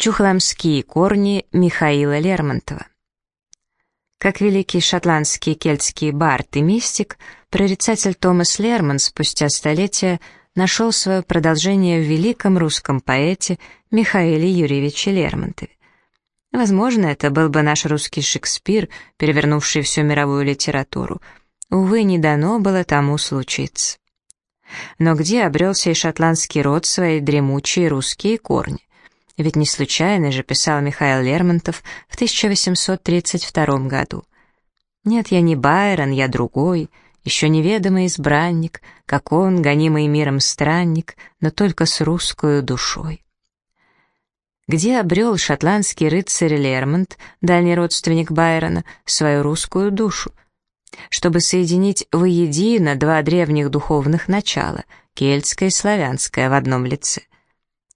Чухламские корни Михаила Лермонтова. Как великий шотландский кельтский бард и мистик, прорицатель Томас Лерман спустя столетия нашел свое продолжение в великом русском поэте Михаиле Юрьевиче Лермонтове. Возможно, это был бы наш русский Шекспир, перевернувший всю мировую литературу. Увы, не дано было тому случиться. Но где обрелся и шотландский род свои дремучие русские корни? Ведь не случайно же писал Михаил Лермонтов в 1832 году. «Нет, я не Байрон, я другой, еще неведомый избранник, как он, гонимый миром странник, но только с русскую душой». Где обрел шотландский рыцарь Лермонт, дальний родственник Байрона, свою русскую душу? Чтобы соединить воедино два древних духовных начала, кельтское и славянское в одном лице.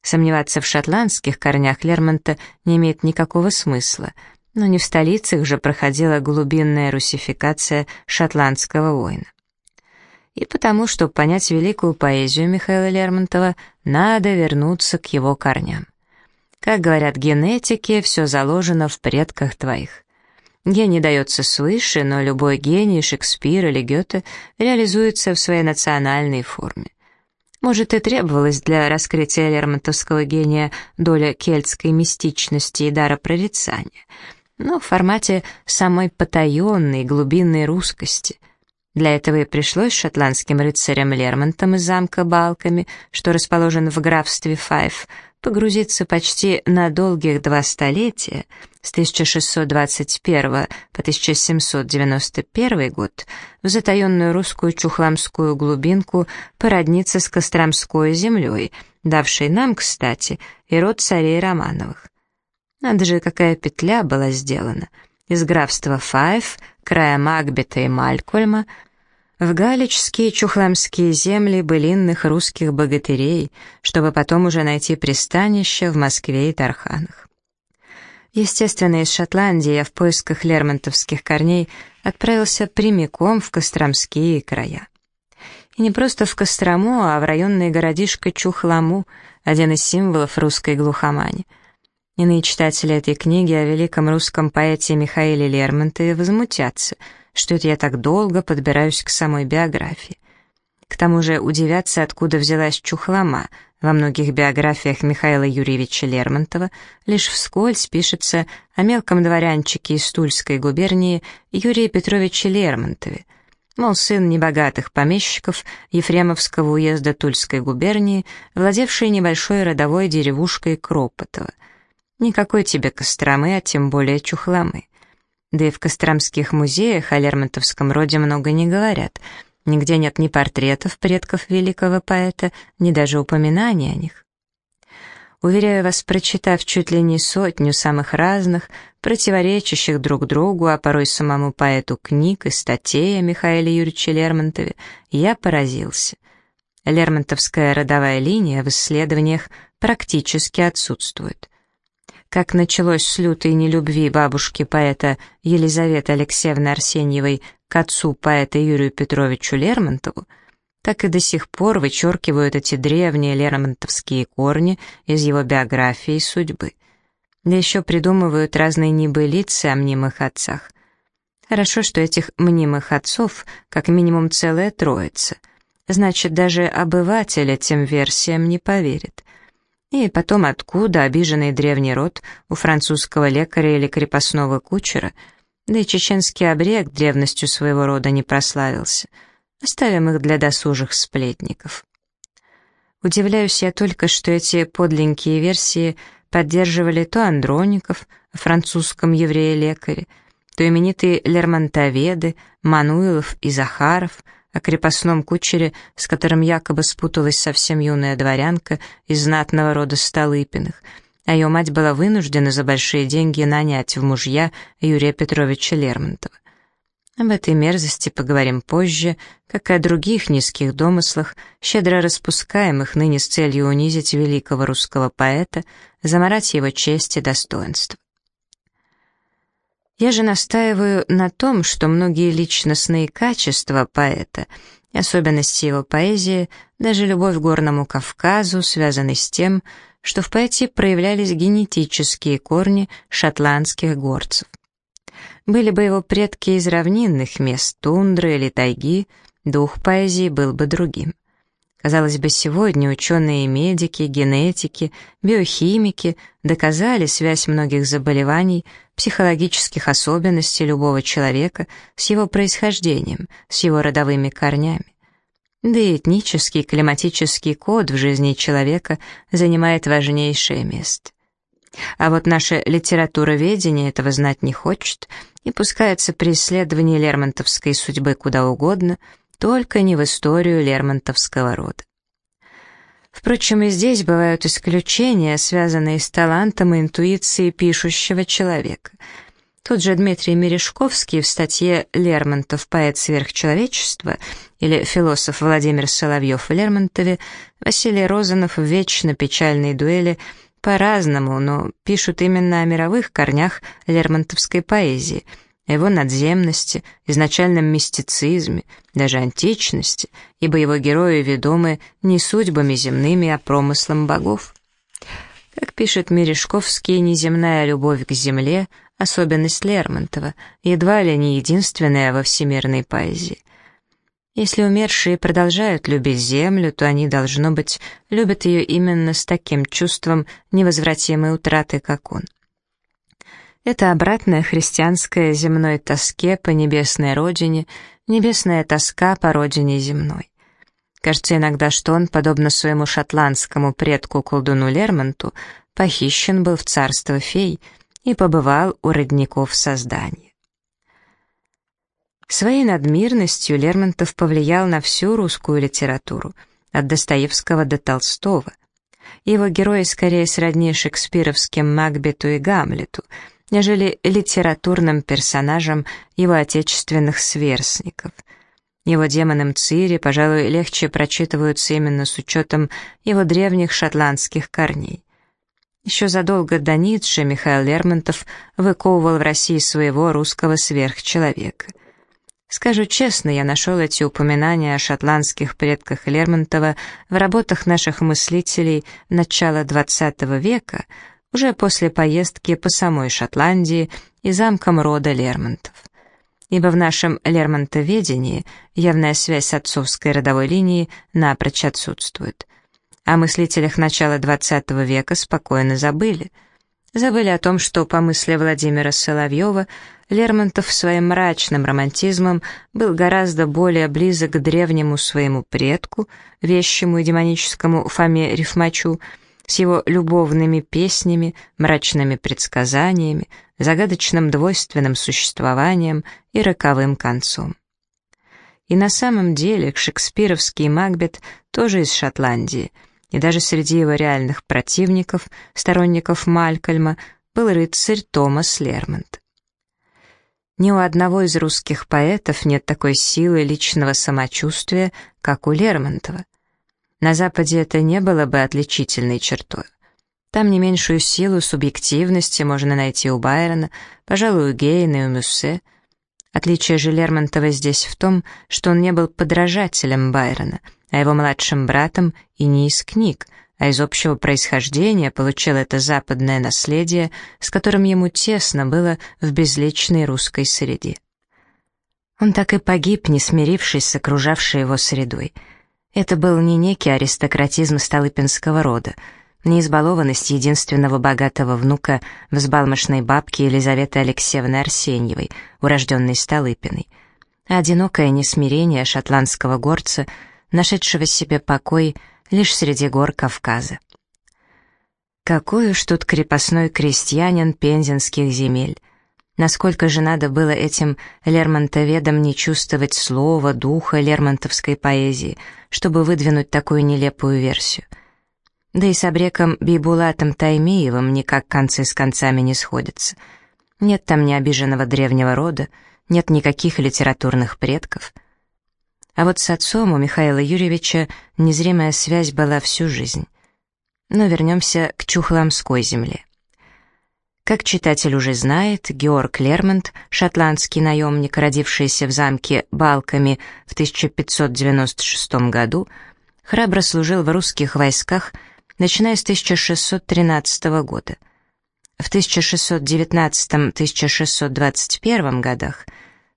Сомневаться в шотландских корнях Лермонта не имеет никакого смысла, но не в столицах же проходила глубинная русификация шотландского воина. И потому, чтобы понять великую поэзию Михаила Лермонтова, надо вернуться к его корням. Как говорят генетики, все заложено в предках твоих. Гений дается свыше, но любой гений Шекспира или Гёте реализуется в своей национальной форме. Может, и требовалась для раскрытия лермонтовского гения доля кельтской мистичности и дара прорицания, но в формате самой потаенной, глубинной русскости. Для этого и пришлось шотландским рыцарям Лермонтом из замка Балками, что расположен в графстве Файф, погрузиться почти на долгих два столетия, с 1621 по 1791 год, в затаенную русскую чухламскую глубинку породниться с Костромской землей, давшей нам, кстати, и род царей Романовых. Надо же, какая петля была сделана. Из графства Файф, края Макбета и Малькольма, в галичские чухламские земли былинных русских богатырей, чтобы потом уже найти пристанище в Москве и Тарханах. Естественно, из Шотландии я в поисках лермонтовских корней отправился прямиком в Костромские края. И не просто в Кострому, а в районный городишко Чухламу, один из символов русской глухомани. Иные читатели этой книги о великом русском поэте Михаиле Лермонтове возмутятся — что это я так долго подбираюсь к самой биографии. К тому же удивятся, откуда взялась чухлома. Во многих биографиях Михаила Юрьевича Лермонтова лишь вскользь пишется о мелком дворянчике из Тульской губернии Юрии Петровиче Лермонтове, мол, сын небогатых помещиков Ефремовского уезда Тульской губернии, владевший небольшой родовой деревушкой Кропотово. Никакой тебе Костромы, а тем более Чухломы. Да и в Костромских музеях о Лермонтовском роде много не говорят. Нигде нет ни портретов предков великого поэта, ни даже упоминаний о них. Уверяю вас, прочитав чуть ли не сотню самых разных, противоречащих друг другу, а порой самому поэту книг и статей о Михаиле Юрьевиче Лермонтове, я поразился. Лермонтовская родовая линия в исследованиях практически отсутствует как началось с лютой нелюбви бабушки поэта Елизаветы Алексеевны Арсеньевой к отцу поэта Юрию Петровичу Лермонтову, так и до сих пор вычеркивают эти древние лермонтовские корни из его биографии и судьбы. Да еще придумывают разные небылицы о мнимых отцах. Хорошо, что этих мнимых отцов как минимум целая троица. Значит, даже обыватель этим версиям не поверит. И потом откуда обиженный древний род у французского лекаря или крепостного кучера, да и чеченский обрек древностью своего рода не прославился. Оставим их для досужих сплетников. Удивляюсь я только, что эти подленькие версии поддерживали то Андроников, французском еврее-лекаре, то именитые Лермонтоведы, Мануилов и Захаров, о крепостном кучере, с которым якобы спуталась совсем юная дворянка из знатного рода Столыпиных, а ее мать была вынуждена за большие деньги нанять в мужья Юрия Петровича Лермонтова. Об этой мерзости поговорим позже, как и о других низких домыслах, щедро распускаемых ныне с целью унизить великого русского поэта, заморать его честь и достоинство. Я же настаиваю на том, что многие личностные качества поэта, особенности его поэзии, даже любовь к Горному Кавказу связаны с тем, что в поэте проявлялись генетические корни шотландских горцев. Были бы его предки из равнинных мест, тундры или тайги, дух поэзии был бы другим. Казалось бы, сегодня ученые-медики, генетики, биохимики доказали связь многих заболеваний, психологических особенностей любого человека с его происхождением, с его родовыми корнями. Да и этнический климатический код в жизни человека занимает важнейшее место. А вот наше литературоведение этого знать не хочет и пускается при исследовании лермонтовской судьбы куда угодно — только не в историю лермонтовского рода. Впрочем, и здесь бывают исключения, связанные с талантом и интуицией пишущего человека. Тот же Дмитрий Мережковский в статье «Лермонтов. Поэт сверхчеловечества» или философ Владимир Соловьев в Лермонтове, Василий Розанов в «Вечно печальной дуэли» по-разному, но пишут именно о мировых корнях лермонтовской поэзии – о его надземности, изначальном мистицизме, даже античности, ибо его герои ведомы не судьбами земными, а промыслом богов. Как пишет Мережковский, неземная любовь к земле — особенность Лермонтова, едва ли не единственная во всемирной поэзии. Если умершие продолжают любить землю, то они, должно быть, любят ее именно с таким чувством невозвратимой утраты, как он. Это обратная христианская земной тоске по небесной родине, небесная тоска по родине земной. Кажется иногда, что он, подобно своему шотландскому предку-колдуну Лермонту, похищен был в царство фей и побывал у родников создания. Своей надмирностью Лермонтов повлиял на всю русскую литературу, от Достоевского до Толстого. Его герои скорее сродни шекспировским Макбету и Гамлету — нежели литературным персонажем его отечественных сверстников. Его демоны Мцири, пожалуй, легче прочитываются именно с учетом его древних шотландских корней. Еще задолго до Ницше Михаил Лермонтов выковывал в России своего русского сверхчеловека. Скажу честно, я нашел эти упоминания о шотландских предках Лермонтова в работах наших мыслителей начала XX века — уже после поездки по самой Шотландии и замкам рода Лермонтов. Ибо в нашем лермонтоведении явная связь с отцовской родовой линией напрочь отсутствует. О мыслителях начала XX века спокойно забыли. Забыли о том, что, по мысли Владимира Соловьева, Лермонтов своим мрачным романтизмом был гораздо более близок к древнему своему предку, вещему и демоническому Фоме Рифмачу, с его любовными песнями, мрачными предсказаниями, загадочным двойственным существованием и роковым концом. И на самом деле шекспировский Макбет тоже из Шотландии, и даже среди его реальных противников, сторонников Малькольма, был рыцарь Томас Лермонт. Ни у одного из русских поэтов нет такой силы личного самочувствия, как у Лермонтова. На Западе это не было бы отличительной чертой. Там не меньшую силу субъективности можно найти у Байрона, пожалуй, у Гейна и у Мюссе. Отличие же Лермонтова здесь в том, что он не был подражателем Байрона, а его младшим братом и не из книг, а из общего происхождения получил это западное наследие, с которым ему тесно было в безличной русской среде. Он так и погиб, не смирившись с окружавшей его средой — это был не некий аристократизм столыпинского рода, не избалованность единственного богатого внука взбалмошной бабки Елизаветы Алексеевны Арсеньевой, урожденной Столыпиной, а одинокое несмирение шотландского горца, нашедшего себе покой лишь среди гор Кавказа. Какой уж тут крепостной крестьянин пензенских земель! Насколько же надо было этим лермонтоведам не чувствовать слова, духа лермонтовской поэзии, чтобы выдвинуть такую нелепую версию. Да и с обреком Бибулатом Таймиевым никак концы с концами не сходятся. Нет там ни обиженного древнего рода, нет никаких литературных предков. А вот с отцом у Михаила Юрьевича незримая связь была всю жизнь. Но вернемся к Чухломской земле. Как читатель уже знает, Георг Лермонт, шотландский наемник, родившийся в замке Балками в 1596 году, храбро служил в русских войсках начиная с 1613 года. В 1619-1621 годах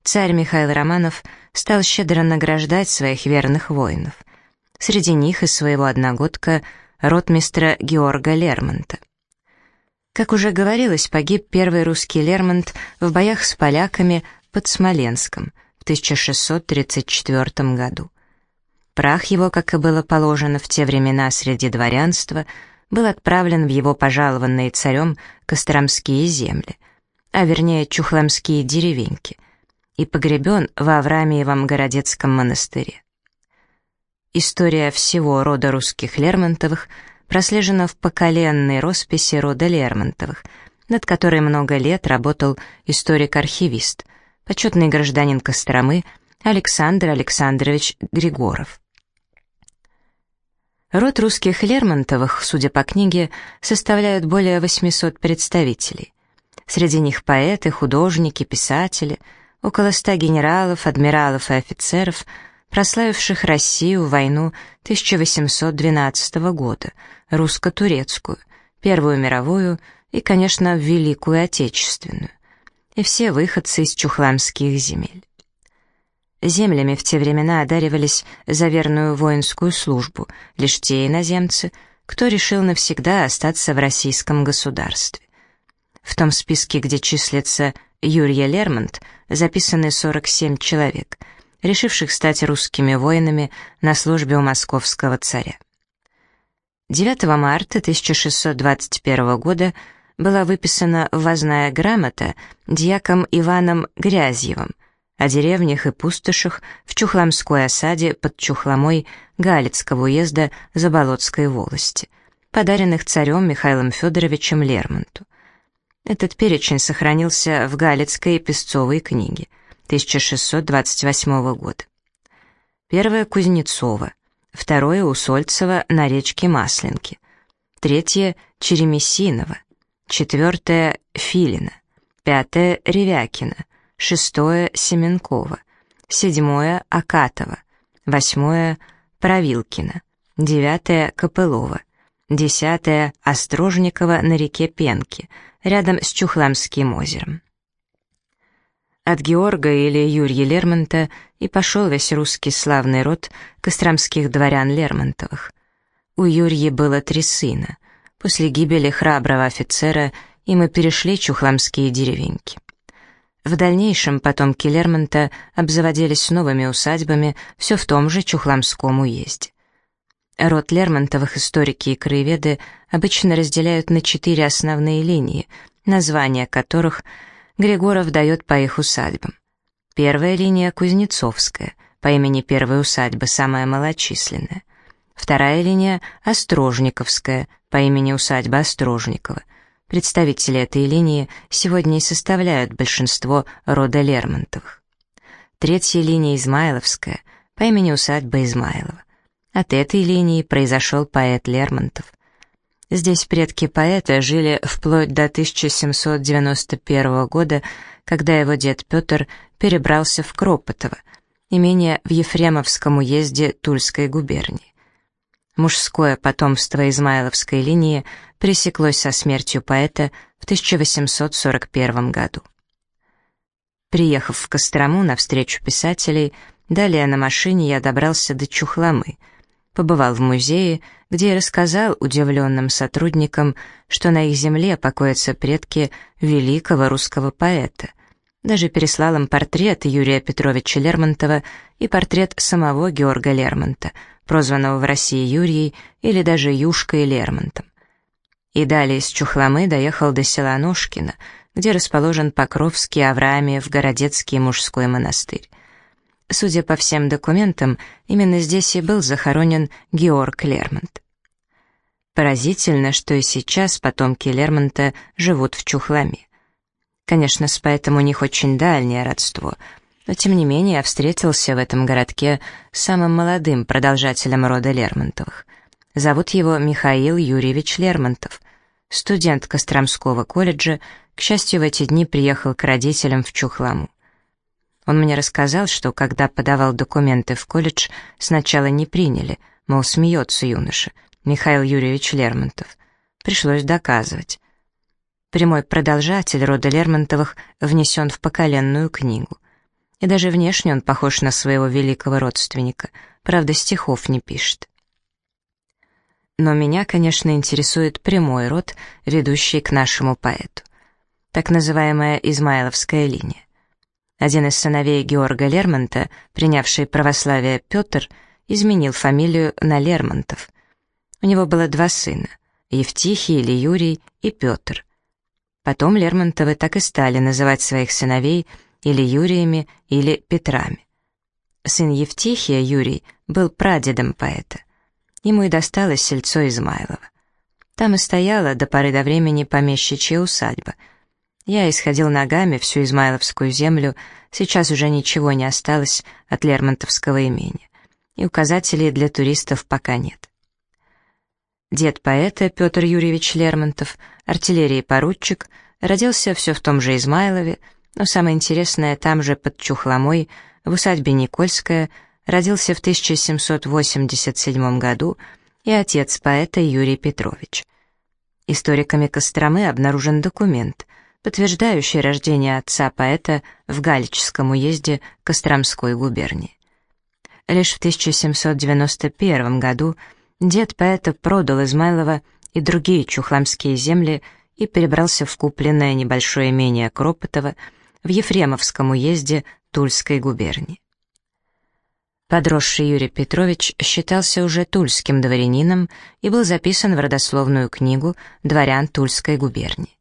царь Михаил Романов стал щедро награждать своих верных воинов. Среди них и своего одногодка ротмистра Георга Лермонта. Как уже говорилось, погиб первый русский Лермонт в боях с поляками под Смоленском в 1634 году. Прах его, как и было положено в те времена среди дворянства, был отправлен в его пожалованные царем Костромские земли, а вернее Чухломские деревеньки, и погребен в Авраамиевом городецком монастыре. История всего рода русских Лермонтовых прослежена в поколенной росписи рода Лермонтовых, над которой много лет работал историк-архивист, почетный гражданин Костромы Александр Александрович Григоров. Род русских Лермонтовых, судя по книге, составляют более 800 представителей. Среди них поэты, художники, писатели, около ста генералов, адмиралов и офицеров, прославивших Россию в войну 1812 года, русско-турецкую, Первую мировую и, конечно, Великую Отечественную, и все выходцы из чухламских земель. Землями в те времена одаривались за верную воинскую службу лишь те иноземцы, кто решил навсегда остаться в российском государстве. В том списке, где числится Юрия Лермонт, записаны 47 человек, решивших стать русскими воинами на службе у московского царя. 9 марта 1621 года была выписана ввозная грамота дьяком Иваном Грязьевым – о деревнях и пустошах в Чухломской осаде под Чухломой Галицкого уезда Заболотской волости, подаренных царем Михаилом Федоровичем Лермонту. Этот перечень сохранился в Галицкой песцовой книге 1628 года. Первое — Кузнецова, второе — Усольцева на речке Масленки, третье — Черемесинова, четвертое — Филина, пятое — Ревякина, шестое — Семенкова, седьмое — Акатова, восьмое — Правилкина, девятое — Копылова, десятое — Острожникова на реке Пенки, рядом с Чухламским озером. От Георга или Юрия Лермонта и пошел весь русский славный род костромских дворян Лермонтовых. У Юрия было три сына. После гибели храброго офицера и перешли чухламские деревеньки. В дальнейшем потомки Лермонта обзаводились новыми усадьбами все в том же Чухламском уезде. Род Лермонтовых историки и краеведы обычно разделяют на четыре основные линии, названия которых Григоров дает по их усадьбам. Первая линия — Кузнецовская, по имени первой усадьбы, самая малочисленная. Вторая линия — Острожниковская, по имени усадьба Острожникова — Представители этой линии сегодня и составляют большинство рода Лермонтовых. Третья линия Измайловская, по имени усадьба Измайлова. От этой линии произошел поэт Лермонтов. Здесь предки поэта жили вплоть до 1791 года, когда его дед Петр перебрался в Кропотово, имение в Ефремовском уезде Тульской губернии. Мужское потомство Измайловской линии пресеклось со смертью поэта в 1841 году. Приехав в Кострому на встречу писателей, далее на машине я добрался до Чухломы, побывал в музее, где рассказал удивленным сотрудникам, что на их земле покоятся предки великого русского поэта. Даже переслал им портрет Юрия Петровича Лермонтова и портрет самого Георга Лермонта — прозванного в России Юрией или даже Юшкой Лермонтом. И далее из Чухломы доехал до села Ножкино, где расположен Покровский Авраамиев Городецкий мужской монастырь. Судя по всем документам, именно здесь и был захоронен Георг Лермонт. Поразительно, что и сейчас потомки Лермонта живут в Чухломе. Конечно, с поэтом у них очень дальнее родство — но тем не менее я встретился в этом городке с самым молодым продолжателем рода Лермонтовых. Зовут его Михаил Юрьевич Лермонтов, студент Костромского колледжа, к счастью, в эти дни приехал к родителям в Чухламу. Он мне рассказал, что когда подавал документы в колледж, сначала не приняли, мол, смеется юноша, Михаил Юрьевич Лермонтов. Пришлось доказывать. Прямой продолжатель рода Лермонтовых внесен в поколенную книгу. И даже внешне он похож на своего великого родственника, правда, стихов не пишет. Но меня, конечно, интересует прямой род, ведущий к нашему поэту. Так называемая Измайловская линия. Один из сыновей Георга Лермонта, принявший православие Петр, изменил фамилию на Лермонтов. У него было два сына — Евтихий или Юрий и Петр. Потом Лермонтовы так и стали называть своих сыновей или Юриями, или Петрами. Сын Евтихия, Юрий, был прадедом поэта. Ему и досталось сельцо Измайлово. Там и стояла до поры до времени помещичья усадьба. Я исходил ногами всю Измайловскую землю, сейчас уже ничего не осталось от Лермонтовского имени. И указателей для туристов пока нет. Дед поэта Петр Юрьевич Лермонтов, артиллерии поручик, родился все в том же Измайлове, но самое интересное, там же под Чухломой, в усадьбе Никольская, родился в 1787 году и отец поэта Юрий Петрович. Историками Костромы обнаружен документ, подтверждающий рождение отца поэта в Галичском уезде Костромской губернии. Лишь в 1791 году дед поэта продал Измайлова и другие чухламские земли и перебрался в купленное небольшое имение Кропотово в Ефремовском уезде Тульской губернии. Подросший Юрий Петрович считался уже тульским дворянином и был записан в родословную книгу дворян Тульской губернии.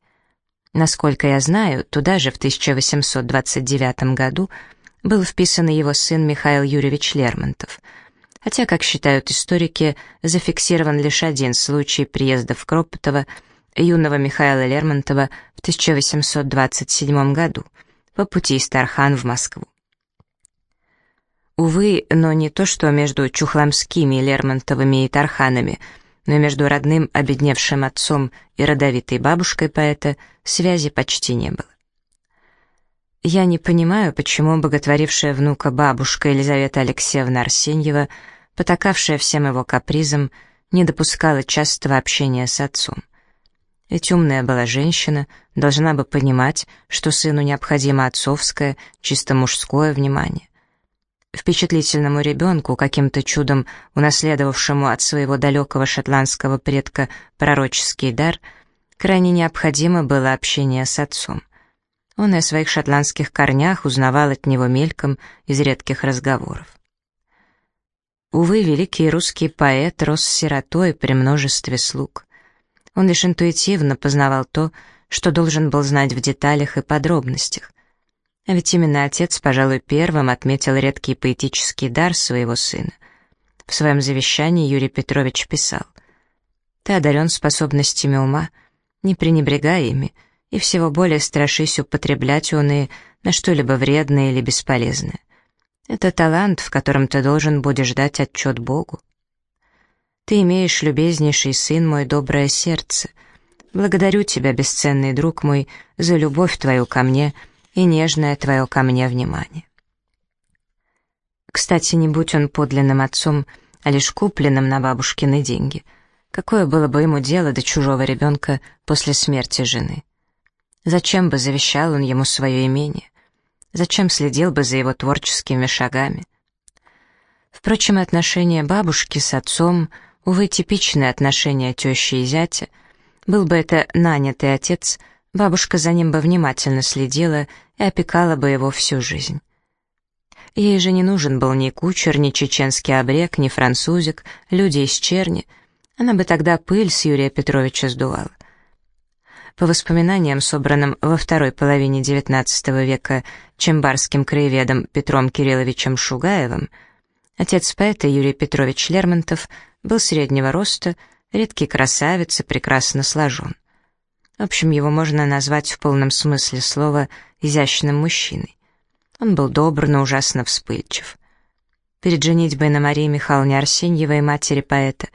Насколько я знаю, туда же в 1829 году был вписан его сын Михаил Юрьевич Лермонтов, хотя, как считают историки, зафиксирован лишь один случай приезда в Кропотово юного Михаила Лермонтова в 1827 году по пути из Тархан в Москву. Увы, но не то что между Чухламскими, Лермонтовыми и Тарханами, но между родным обедневшим отцом и родовитой бабушкой поэта связи почти не было. Я не понимаю, почему боготворившая внука бабушка Елизавета Алексеевна Арсеньева, потакавшая всем его капризам, не допускала частого общения с отцом. Ведь умная была женщина, должна бы понимать, что сыну необходимо отцовское, чисто мужское внимание. Впечатлительному ребенку, каким-то чудом унаследовавшему от своего далекого шотландского предка пророческий дар, крайне необходимо было общение с отцом. Он и о своих шотландских корнях узнавал от него мельком из редких разговоров. Увы, великий русский поэт рос сиротой при множестве слуг. Он лишь интуитивно познавал то, что должен был знать в деталях и подробностях, а ведь именно отец, пожалуй, первым отметил редкий поэтический дар своего сына. В своем завещании Юрий Петрович писал «Ты одарен способностями ума, не пренебрегай ими, и всего более страшись употреблять оные на что-либо вредное или бесполезное. Это талант, в котором ты должен будешь дать отчет Богу. Ты имеешь, любезнейший сын мой, доброе сердце. Благодарю тебя, бесценный друг мой, за любовь твою ко мне — и нежное твое ко мне внимание. Кстати, не будь он подлинным отцом, а лишь купленным на бабушкины деньги, какое было бы ему дело до чужого ребенка после смерти жены? Зачем бы завещал он ему свое имение? Зачем следил бы за его творческими шагами? Впрочем, отношения бабушки с отцом, увы, типичные отношения тещи и зятя, был бы это нанятый отец — Бабушка за ним бы внимательно следила и опекала бы его всю жизнь. Ей же не нужен был ни кучер, ни чеченский обрек, ни французик, люди из черни. Она бы тогда пыль с Юрия Петровича сдувала. По воспоминаниям, собранным во второй половине XIX века чембарским краеведом Петром Кирилловичем Шугаевым, отец поэта Юрий Петрович Лермонтов был среднего роста, редкий красавец и прекрасно сложен. В общем, его можно назвать в полном смысле слова изящным мужчиной. Он был добр, но ужасно вспыльчив. Перед женитьбой на Марии Михайловне Арсеньевой, матери поэта,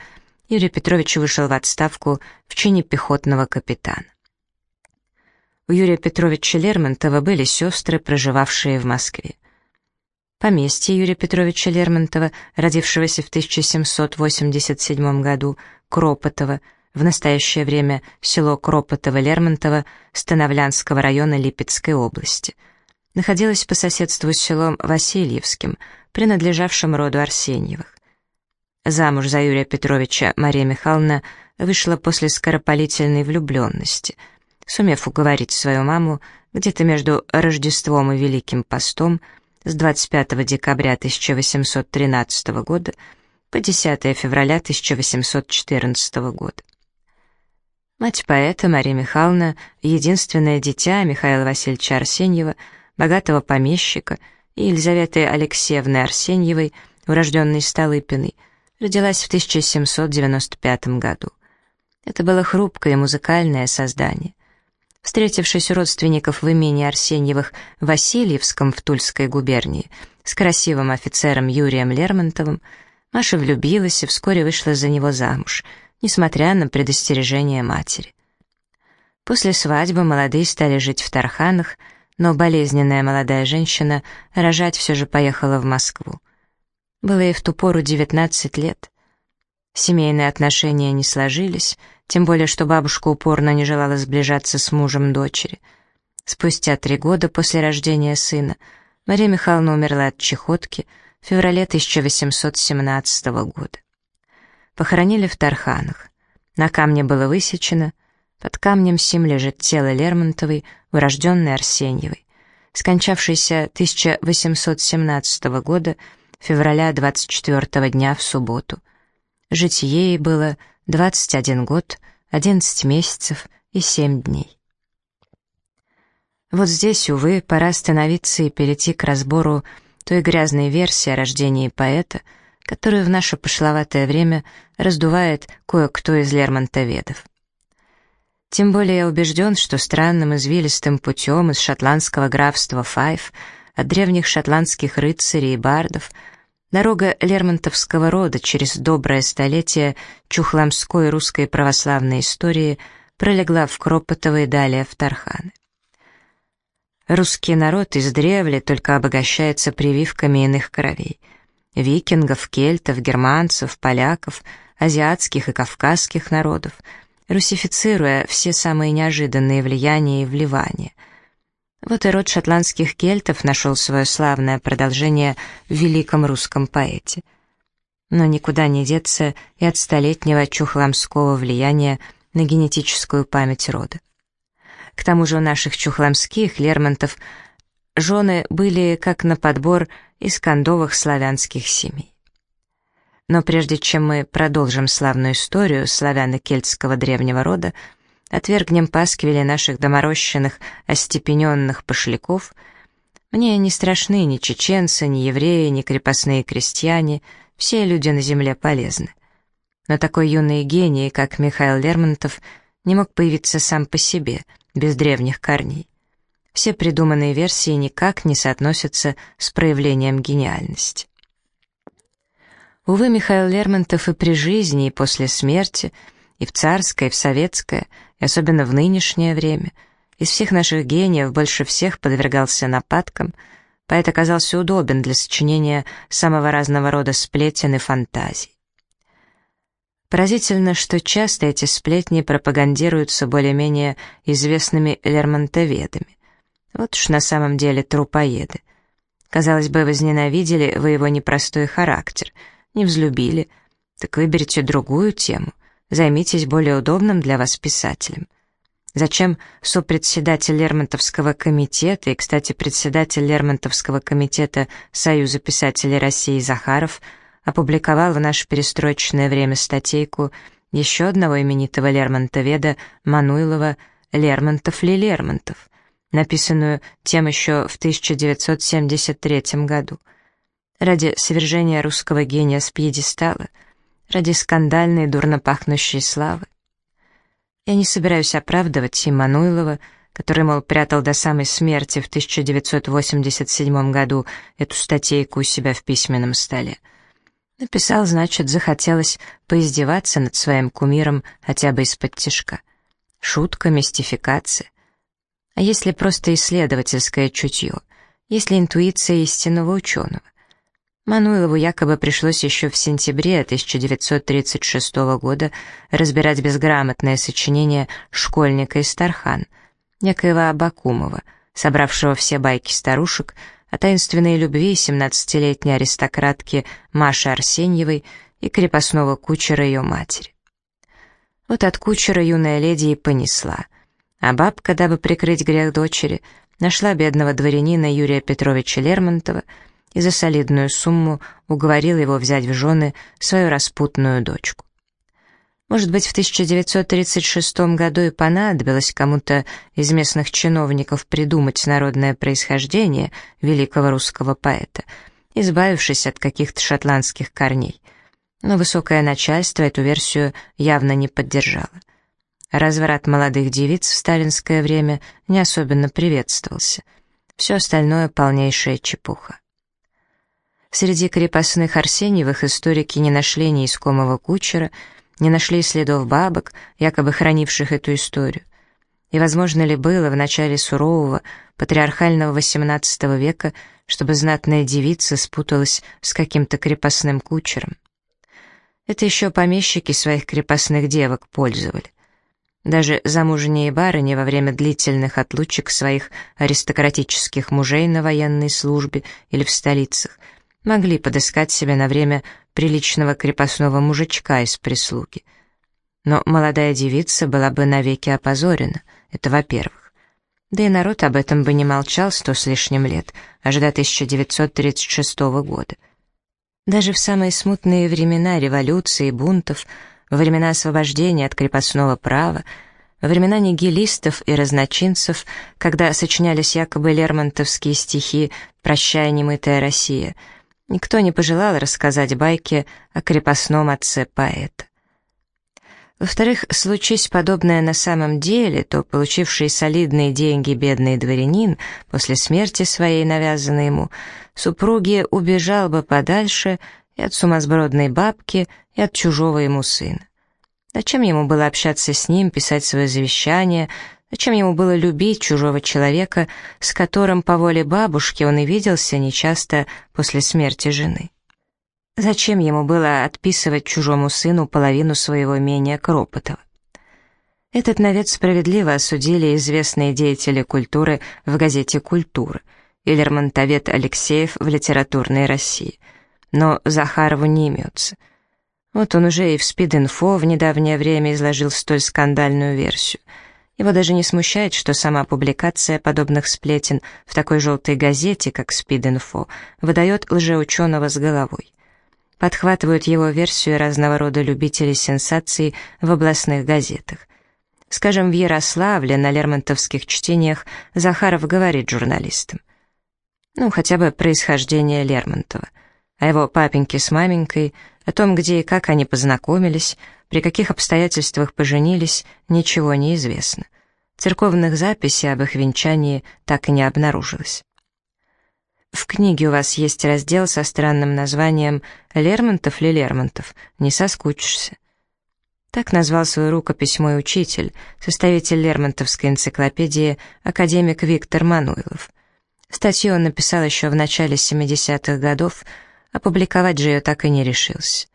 Юрий Петрович вышел в отставку в чине пехотного капитана. У Юрия Петровича Лермонтова были сестры, проживавшие в Москве. поместье Юрия Петровича Лермонтова, родившегося в 1787 году, Кропотово, в настоящее время село Кропотово-Лермонтово Становлянского района Липецкой области. Находилось по соседству с селом Васильевским, принадлежавшим роду Арсеньевых. Замуж за Юрия Петровича Мария Михайловна вышла после скоропалительной влюбленности, сумев уговорить свою маму где-то между Рождеством и Великим постом с 25 декабря 1813 года по 10 февраля 1814 года. Мать поэта Мария Михайловна, единственное дитя Михаила Васильевича Арсеньева, богатого помещика, и Елизаветы Алексеевны Арсеньевой, урожденной Столыпиной, родилась в 1795 году. Это было хрупкое музыкальное создание. Встретившись у родственников в имении Арсеньевых в Васильевском в Тульской губернии с красивым офицером Юрием Лермонтовым, Маша влюбилась и вскоре вышла за него замуж — несмотря на предостережение матери. После свадьбы молодые стали жить в Тарханах, но болезненная молодая женщина рожать все же поехала в Москву. Было ей в ту пору 19 лет. Семейные отношения не сложились, тем более что бабушка упорно не желала сближаться с мужем дочери. Спустя три года после рождения сына Мария Михайловна умерла от чехотки в феврале 1817 года похоронили в Тарханах. На камне было высечено, под камнем сим лежит тело Лермонтовой, урожденной Арсеньевой, скончавшейся 1817 года, февраля 24 дня в субботу. Житие ей было 21 год, 11 месяцев и 7 дней. Вот здесь, увы, пора остановиться и перейти к разбору той грязной версии о рождении поэта — которую в наше пошловатое время раздувает кое-кто из лермонтоведов. Тем более я убежден, что странным извилистым путем из шотландского графства Файф, от древних шотландских рыцарей и бардов, дорога лермонтовского рода через доброе столетие чухламской русской православной истории пролегла в Кропотово и далее в Тарханы. Русский народ издревле только обогащается прививками иных кровей — викингов, кельтов, германцев, поляков, азиатских и кавказских народов, русифицируя все самые неожиданные влияния и вливания. Вот и род шотландских кельтов нашел свое славное продолжение в великом русском поэте. Но никуда не деться и от столетнего чухламского влияния на генетическую память рода. К тому же у наших чухламских Лермонтов жены были как на подбор из кондовых славянских семей. Но прежде чем мы продолжим славную историю славяно-кельтского древнего рода, отвергнем пасквили наших доморощенных, остепененных пошляков, мне не страшны ни чеченцы, ни евреи, ни крепостные крестьяне, все люди на земле полезны. Но такой юный гений, как Михаил Лермонтов, не мог появиться сам по себе, без древних корней. Все придуманные версии никак не соотносятся с проявлением гениальности. Увы, Михаил Лермонтов и при жизни, и после смерти, и в царское, и в советское, и особенно в нынешнее время, из всех наших гениев больше всех подвергался нападкам, поэт оказался удобен для сочинения самого разного рода сплетен и фантазий. Поразительно, что часто эти сплетни пропагандируются более-менее известными лермонтоведами. Вот уж на самом деле трупоеды. Казалось бы, возненавидели вы его непростой характер, не взлюбили. Так выберите другую тему, займитесь более удобным для вас писателем. Зачем сопредседатель Лермонтовского комитета и, кстати, председатель Лермонтовского комитета Союза писателей России Захаров опубликовал в наше перестроечное время статейку еще одного именитого Лермонтоведа Мануилова «Лермонтов ли Лермонтов?» Написанную тем еще в 1973 году. Ради свержения русского гения с пьедестала, ради скандальной дурно пахнущей славы. Я не собираюсь оправдывать Иммануилова, который, мол, прятал до самой смерти в 1987 году эту статейку у себя в письменном столе. Написал, значит, захотелось поиздеваться над своим кумиром хотя бы из-под тишка. Шутка, мистификация — а если просто исследовательское чутье? Есть ли интуиция истинного ученого? Мануилову якобы пришлось еще в сентябре 1936 года разбирать безграмотное сочинение школьника из Тархан, некоего Абакумова, собравшего все байки старушек о таинственной любви 17-летней аристократки Маши Арсеньевой и крепостного кучера ее матери. Вот от кучера юная леди и понесла, а бабка, дабы прикрыть грех дочери, нашла бедного дворянина Юрия Петровича Лермонтова и за солидную сумму уговорила его взять в жены свою распутную дочку. Может быть, в 1936 году и понадобилось кому-то из местных чиновников придумать народное происхождение великого русского поэта, избавившись от каких-то шотландских корней. Но высокое начальство эту версию явно не поддержало. Разврат молодых девиц в сталинское время не особенно приветствовался. Все остальное — полнейшая чепуха. Среди крепостных Арсеньевых историки не нашли ни искомого кучера — не нашли следов бабок, якобы хранивших эту историю. И возможно ли было в начале сурового, патриархального XVIII века, чтобы знатная девица спуталась с каким-то крепостным кучером? Это еще помещики своих крепостных девок пользовали. Даже замужние барыни во время длительных отлучек своих аристократических мужей на военной службе или в столицах могли подыскать себе на время приличного крепостного мужичка из прислуги. Но молодая девица была бы навеки опозорена, это во-первых. Да и народ об этом бы не молчал сто с лишним лет, аж до 1936 года. Даже в самые смутные времена революции и бунтов, во времена освобождения от крепостного права, во времена нигилистов и разночинцев, когда сочинялись якобы лермонтовские стихи «Прощай, немытая Россия», Никто не пожелал рассказать байки о крепостном отце поэта. Во-вторых, случись подобное на самом деле, то получивший солидные деньги бедный дворянин после смерти своей навязанной ему, супруги убежал бы подальше и от сумасбродной бабки, и от чужого ему сына. Зачем ему было общаться с ним, писать свое завещание, Зачем ему было любить чужого человека, с которым по воле бабушки он и виделся нечасто после смерти жены? Зачем ему было отписывать чужому сыну половину своего имения Кропотова? Этот навет справедливо осудили известные деятели культуры в газете «Культура» и Лермонтовед Алексеев в «Литературной России». Но Захарову не имется. Вот он уже и в «Спид-инфо» в недавнее время изложил столь скандальную версию — его даже не смущает, что сама публикация подобных сплетен в такой желтой газете, как «Спид-инфо», выдает лжеученого с головой. Подхватывают его версию разного рода любителей сенсаций в областных газетах. Скажем, в Ярославле на лермонтовских чтениях Захаров говорит журналистам. Ну, хотя бы происхождение Лермонтова, о его папеньке с маменькой, о том, где и как они познакомились, при каких обстоятельствах поженились, ничего не известно. Церковных записей об их венчании так и не обнаружилось. В книге у вас есть раздел со странным названием «Лермонтов ли Лермонтов?» Не соскучишься. Так назвал свою рукопись мой учитель, составитель Лермонтовской энциклопедии, академик Виктор Мануилов. Статью он написал еще в начале 70-х годов, опубликовать же ее так и не решился.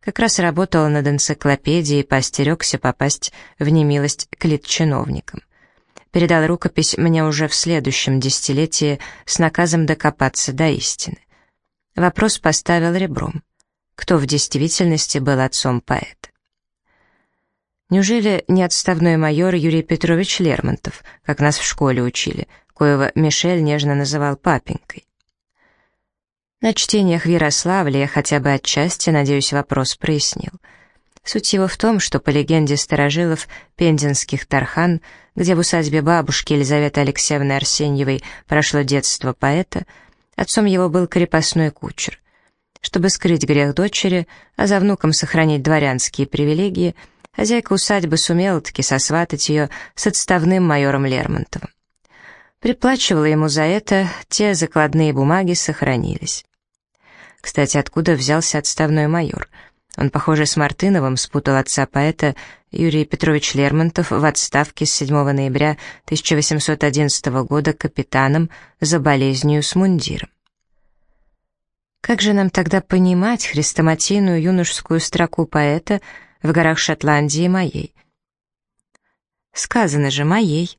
Как раз работал над энциклопедией и поостерегся попасть в немилость к литчиновникам. Передал рукопись мне уже в следующем десятилетии с наказом докопаться до истины. Вопрос поставил ребром. Кто в действительности был отцом поэта? Неужели не отставной майор Юрий Петрович Лермонтов, как нас в школе учили, коего Мишель нежно называл папенькой? На чтениях в Ярославле я хотя бы отчасти, надеюсь, вопрос прояснил. Суть его в том, что по легенде старожилов пензенских Тархан, где в усадьбе бабушки Елизаветы Алексеевны Арсеньевой прошло детство поэта, отцом его был крепостной кучер. Чтобы скрыть грех дочери, а за внуком сохранить дворянские привилегии, хозяйка усадьбы сумела-таки сосватать ее с отставным майором Лермонтовым. Приплачивала ему за это, те закладные бумаги сохранились. Кстати, откуда взялся отставной майор? Он, похоже, с Мартыновым спутал отца поэта Юрий Петрович Лермонтов в отставке с 7 ноября 1811 года капитаном за болезнью с мундиром. Как же нам тогда понимать хрестоматийную юношескую строку поэта в горах Шотландии моей? Сказано же «моей».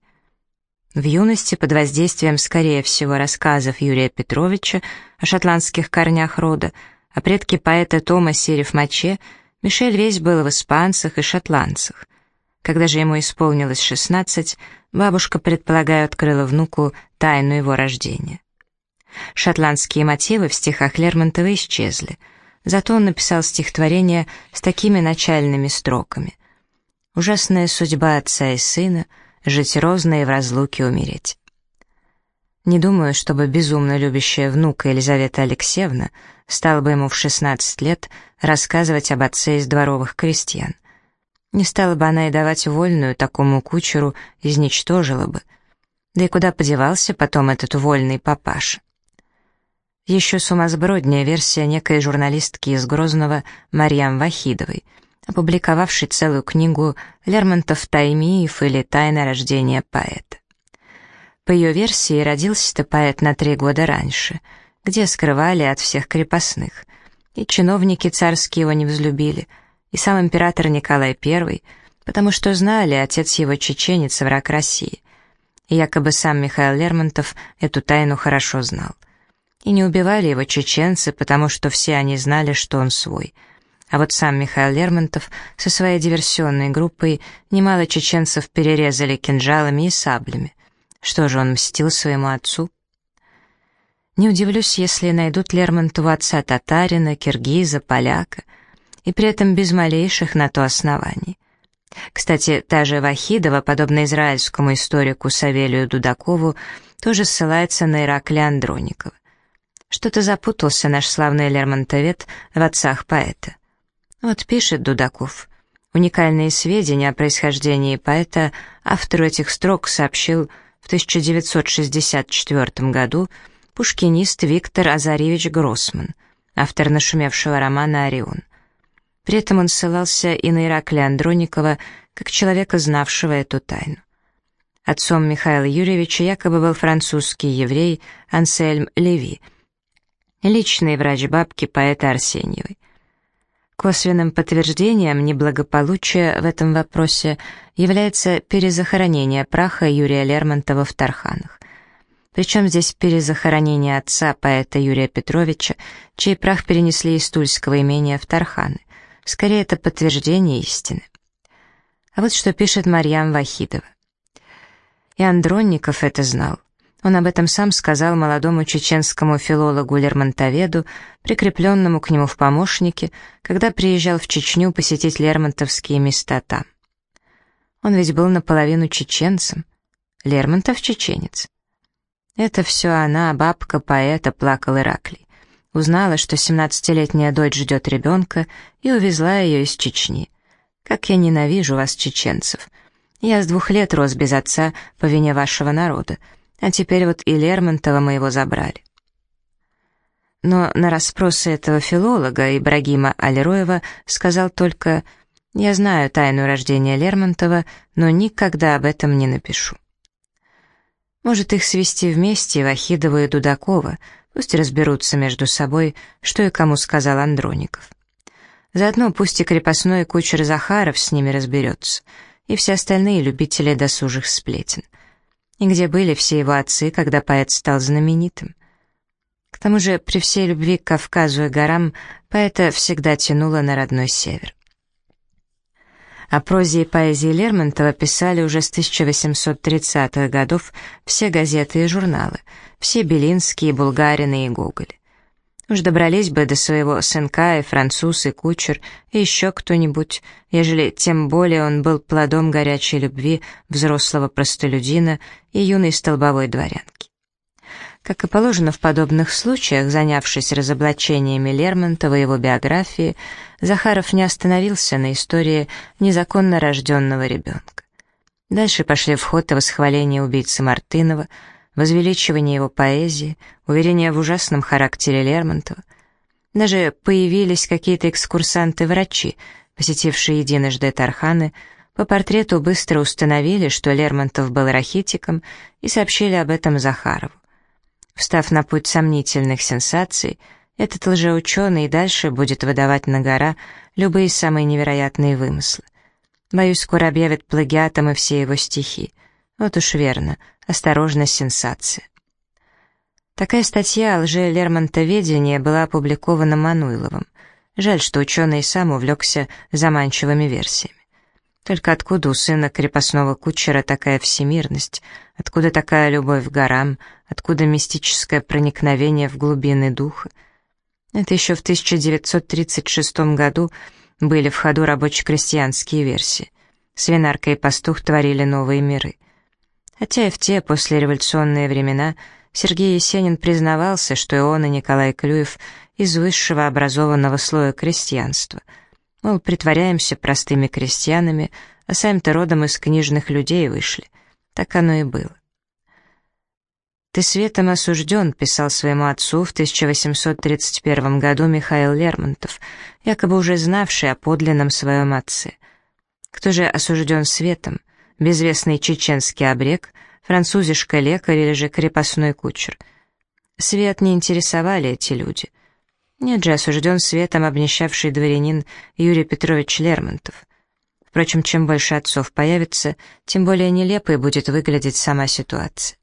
В юности, под воздействием, скорее всего, рассказов Юрия Петровича о шотландских корнях рода, о предке поэта Тома Серев-Маче, Мишель весь был в испанцах и шотландцах. Когда же ему исполнилось 16, бабушка, предполагаю, открыла внуку тайну его рождения. Шотландские мотивы в стихах Лермонтова исчезли, зато он написал стихотворение с такими начальными строками. «Ужасная судьба отца и сына, жить розно и в разлуке умереть». Не думаю, чтобы безумно любящая внука Елизавета Алексеевна стала бы ему в 16 лет рассказывать об отце из дворовых крестьян. Не стала бы она и давать вольную такому кучеру, изничтожила бы. Да и куда подевался потом этот вольный папаша? Еще сумасброднее версия некой журналистки из Грозного Марьям Вахидовой, опубликовавшей целую книгу Лермонтов «Таймиев» или «Тайна рождения поэта». По ее версии, родился-то поэт на три года раньше, где скрывали от всех крепостных, и чиновники царские его не взлюбили, и сам император Николай I, потому что знали, отец его чеченец, враг России, и якобы сам Михаил Лермонтов эту тайну хорошо знал. И не убивали его чеченцы, потому что все они знали, что он свой. А вот сам Михаил Лермонтов со своей диверсионной группой немало чеченцев перерезали кинжалами и саблями. Что же он мстил своему отцу? Не удивлюсь, если найдут Лермонтову отца татарина, киргиза, поляка, и при этом без малейших на то оснований. Кстати, та же Вахидова, подобно израильскому историку Савелию Дудакову, тоже ссылается на Ираклия Андроникова. Что-то запутался наш славный Лермонтовед в отцах поэта. Вот пишет Дудаков. Уникальные сведения о происхождении поэта автору этих строк сообщил в 1964 году пушкинист Виктор Азаревич Гроссман, автор нашумевшего романа «Орион». При этом он ссылался и на Ираклия Андроникова, как человека, знавшего эту тайну. Отцом Михаила Юрьевича якобы был французский еврей Ансельм Леви – личный врач бабки поэта Арсеньевой. Косвенным подтверждением неблагополучия в этом вопросе является перезахоронение праха Юрия Лермонтова в Тарханах. Причем здесь перезахоронение отца поэта Юрия Петровича, чей прах перенесли из Тульского имения в Тарханы. Скорее, это подтверждение истины. А вот что пишет Марьям Вахидова. И Андронников это знал. Он об этом сам сказал молодому чеченскому филологу Лермонтоведу, прикрепленному к нему в помощнике, когда приезжал в Чечню посетить лермонтовские места там. Он ведь был наполовину чеченцем. Лермонтов чеченец. Это все она, бабка поэта, плакал Ираклий. Узнала, что семнадцатилетняя дочь ждет ребенка, и увезла ее из Чечни. Как я ненавижу вас, чеченцев. Я с двух лет рос без отца по вине вашего народа, а теперь вот и Лермонтова моего забрали. Но на расспросы этого филолога Ибрагима Алироева сказал только «Я знаю тайну рождения Лермонтова, но никогда об этом не напишу». Может их свести вместе Вахидова и Дудакова, пусть разберутся между собой, что и кому сказал Андроников. Заодно пусть и крепостной кучер Захаров с ними разберется, и все остальные любители досужих сплетен — и где были все его отцы, когда поэт стал знаменитым. К тому же, при всей любви к Кавказу и горам, поэта всегда тянуло на родной север. О прозе и поэзии Лермонтова писали уже с 1830-х годов все газеты и журналы, все Белинские, Булгарины и Гоголь. Уж добрались бы до своего сынка и француз, и кучер, и еще кто-нибудь, ежели тем более он был плодом горячей любви взрослого простолюдина и юной столбовой дворянки. Как и положено в подобных случаях, занявшись разоблачениями Лермонтова и его биографии, Захаров не остановился на истории незаконно рожденного ребенка. Дальше пошли в ход и восхваление убийцы Мартынова — возвеличивание его поэзии, уверение в ужасном характере Лермонтова. Даже появились какие-то экскурсанты-врачи, посетившие единожды Тарханы, по портрету быстро установили, что Лермонтов был рахитиком, и сообщили об этом Захарову. Встав на путь сомнительных сенсаций, этот лжеученый и дальше будет выдавать на гора любые самые невероятные вымыслы. Боюсь, скоро объявят плагиатом и все его стихи. Вот уж верно, осторожно, сенсация. Такая статья о лже-лермонтоведении была опубликована Мануиловым. Жаль, что ученый сам увлекся заманчивыми версиями. Только откуда у сына крепостного кучера такая всемирность, откуда такая любовь к горам, откуда мистическое проникновение в глубины духа? Это еще в 1936 году были в ходу рабоче-крестьянские версии. Свинарка и пастух творили новые миры. Хотя и в те послереволюционные времена – Сергей Есенин признавался, что и он, и Николай Клюев из высшего образованного слоя крестьянства. Мол, притворяемся простыми крестьянами, а сами-то родом из книжных людей вышли. Так оно и было. «Ты светом осужден», — писал своему отцу в 1831 году Михаил Лермонтов, якобы уже знавший о подлинном своем отце. Кто же осужден светом? Безвестный чеченский обрек — французишка-лекарь или же крепостной кучер. Свет не интересовали эти люди. Нет же, осужден светом обнищавший дворянин Юрий Петрович Лермонтов. Впрочем, чем больше отцов появится, тем более нелепой будет выглядеть сама ситуация.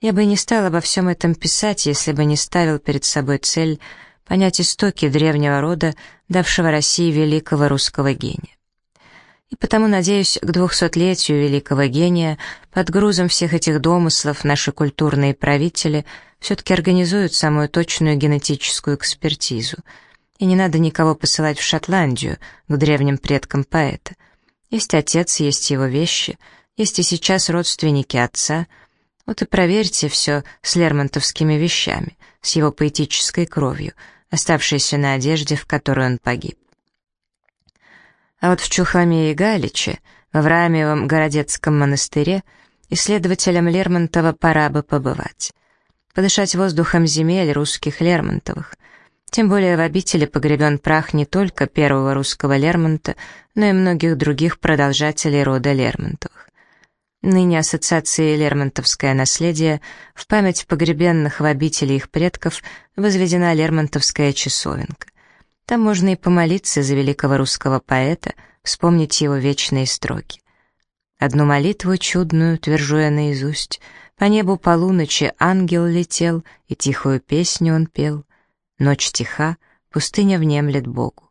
Я бы не стал обо всем этом писать, если бы не ставил перед собой цель понять истоки древнего рода, давшего России великого русского гения. И потому, надеюсь, к двухсотлетию великого гения под грузом всех этих домыслов наши культурные правители все-таки организуют самую точную генетическую экспертизу. И не надо никого посылать в Шотландию, к древним предкам поэта. Есть отец, есть его вещи, есть и сейчас родственники отца. Вот и проверьте все с лермонтовскими вещами, с его поэтической кровью, оставшейся на одежде, в которой он погиб. А вот в Чухломе и Галиче, в Авраамиевом Городецком монастыре, исследователям Лермонтова пора бы побывать. Подышать воздухом земель русских Лермонтовых. Тем более в обители погребен прах не только первого русского Лермонта, но и многих других продолжателей рода Лермонтовых. Ныне ассоциации «Лермонтовское наследие» в память погребенных в обители их предков возведена Лермонтовская часовенка. Там можно и помолиться за великого русского поэта, вспомнить его вечные строки. Одну молитву чудную твержу я наизусть, по небу полуночи ангел летел, и тихую песню он пел. Ночь тиха, пустыня внемлет Богу.